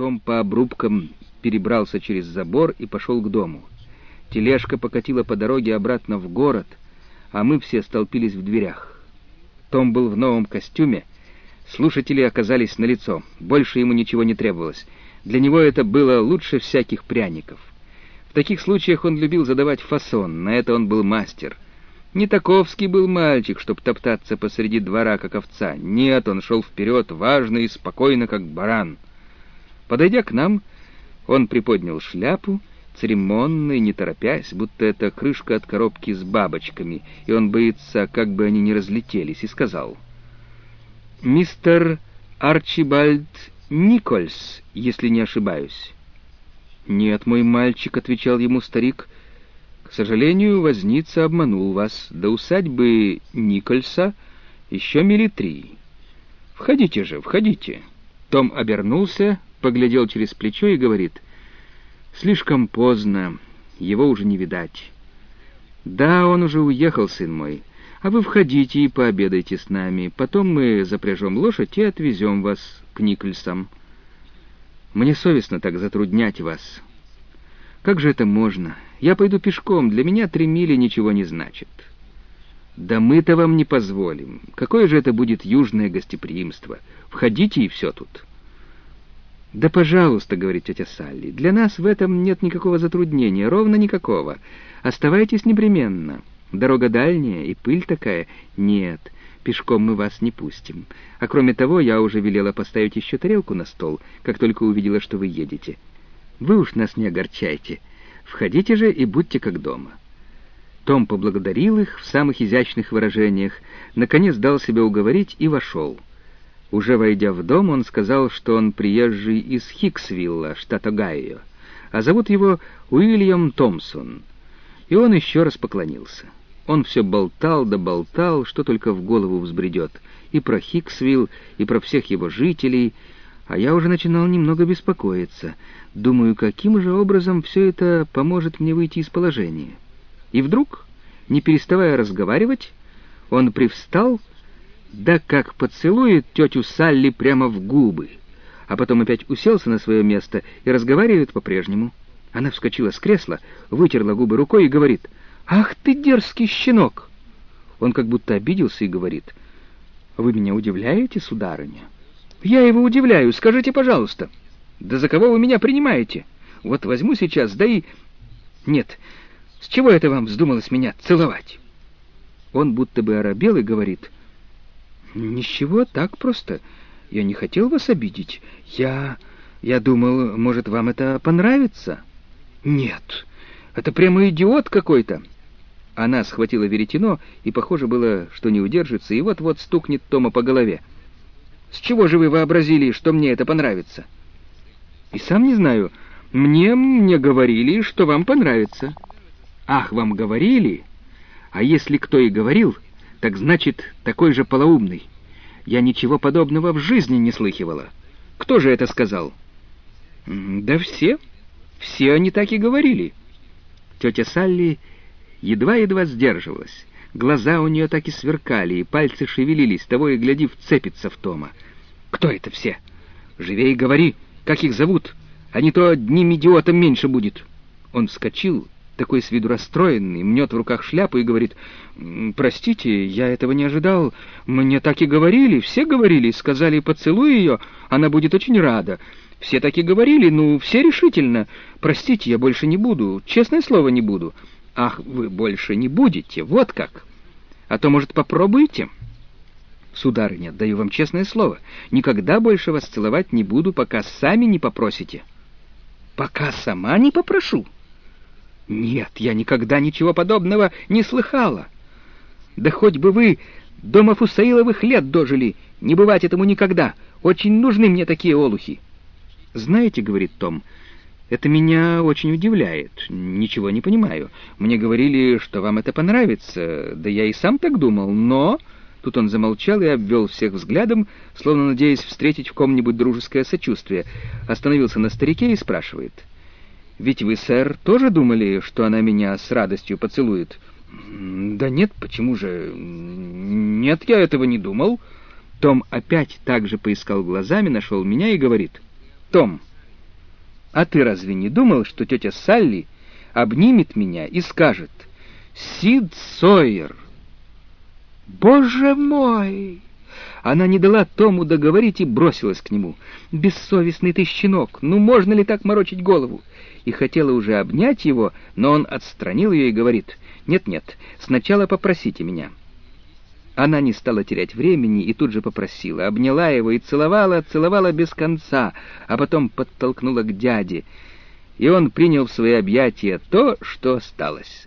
Том по обрубкам перебрался через забор и пошел к дому. Тележка покатила по дороге обратно в город, а мы все столпились в дверях. Том был в новом костюме, слушатели оказались на лицо. Больше ему ничего не требовалось. Для него это было лучше всяких пряников. В таких случаях он любил задавать фасон, на это он был мастер. Не таковский был мальчик, чтоб топтаться посреди двора, как овца. Нет, он шел вперед, важно и спокойно, как баран. Подойдя к нам, он приподнял шляпу, церемонно и не торопясь, будто это крышка от коробки с бабочками, и он боится, как бы они не разлетелись, и сказал, «Мистер Арчибальд Никольс, если не ошибаюсь». «Нет, мой мальчик», — отвечал ему старик, — «к сожалению, возница обманул вас. До усадьбы Никольса еще мили три. Входите же, входите». Том обернулся, поглядел через плечо и говорит, «Слишком поздно, его уже не видать». «Да, он уже уехал, сын мой, а вы входите и пообедайте с нами, потом мы запряжем лошадь и отвезем вас к Никольсам». Мне совестно так затруднять вас. Как же это можно? Я пойду пешком, для меня три мили ничего не значит. Да мы-то вам не позволим. Какое же это будет южное гостеприимство? Входите и все тут. Да, пожалуйста, говорит тетя Салли, для нас в этом нет никакого затруднения, ровно никакого. Оставайтесь непременно. Дорога дальняя и пыль такая. Нет, — Пешком мы вас не пустим. А кроме того, я уже велела поставить еще тарелку на стол, как только увидела, что вы едете. Вы уж нас не огорчайте. Входите же и будьте как дома». Том поблагодарил их в самых изящных выражениях, наконец дал себя уговорить и вошел. Уже войдя в дом, он сказал, что он приезжий из Хиксвилла, штат Огайо, а зовут его Уильям Томпсон. И он еще раз поклонился. Он все болтал да болтал, что только в голову взбредет, и про Хиксвилл, и про всех его жителей, а я уже начинал немного беспокоиться. Думаю, каким же образом все это поможет мне выйти из положения. И вдруг, не переставая разговаривать, он привстал, да как поцелует тетю Салли прямо в губы, а потом опять уселся на свое место и разговаривает по-прежнему. Она вскочила с кресла, вытерла губы рукой и говорит — «Ах ты дерзкий щенок!» Он как будто обиделся и говорит, «Вы меня удивляете, сударыня?» «Я его удивляю, скажите, пожалуйста». «Да за кого вы меня принимаете? Вот возьму сейчас, да и...» «Нет, с чего это вам вздумалось меня целовать?» Он будто бы оробел и говорит, «Ничего, так просто. Я не хотел вас обидеть. Я... я думал, может, вам это понравится?» «Нет, это прямо идиот какой-то. Она схватила веретено, и похоже было, что не удержится, и вот-вот стукнет Тома по голове. «С чего же вы вообразили, что мне это понравится?» «И сам не знаю. Мне мне говорили, что вам понравится». «Ах, вам говорили? А если кто и говорил, так значит, такой же полоумный. Я ничего подобного в жизни не слыхивала. Кто же это сказал?» «Да все. Все они так и говорили». Тетя Салли едва-едва сдерживалась. Глаза у нее так и сверкали, и пальцы шевелились, того и гляди, вцепится в Тома. «Кто это все? Живей говори, как их зовут, а не то одним идиотом меньше будет». Он вскочил, такой с виду расстроенный, мнет в руках шляпу и говорит, «Простите, я этого не ожидал. Мне так и говорили, все говорили, сказали, поцелуй ее, она будет очень рада. Все так и говорили, ну, все решительно. Простите, я больше не буду, честное слово, не буду. Ах, вы больше не будете, вот как. А то, может, попробуете? Сударыня, даю вам честное слово, никогда больше вас целовать не буду, пока сами не попросите. Пока сама не попрошу? Нет, я никогда ничего подобного не слыхала. Да хоть бы вы до Мафусаиловых лет дожили, не бывать этому никогда. Очень нужны мне такие олухи. Знаете, — говорит Том, — это меня очень удивляет. Ничего не понимаю. Мне говорили, что вам это понравится. Да я и сам так думал, но...» Тут он замолчал и обвел всех взглядом, словно надеясь встретить в ком-нибудь дружеское сочувствие. Остановился на старике и спрашивает. «Ведь вы, сэр, тоже думали, что она меня с радостью поцелует?» «Да нет, почему же...» «Нет, я этого не думал». Том опять так же поискал глазами, нашел меня и говорит. «Том, А ты разве не думал, что тетя Салли обнимет меня и скажет «Сид Сойер»? «Боже мой!» Она не дала Тому договорить и бросилась к нему. «Бессовестный ты щенок! Ну можно ли так морочить голову?» И хотела уже обнять его, но он отстранил ее и говорит, «Нет-нет, сначала попросите меня». Она не стала терять времени и тут же попросила, обняла его и целовала, целовала без конца, а потом подтолкнула к дяде, и он принял в свои объятия то, что осталось.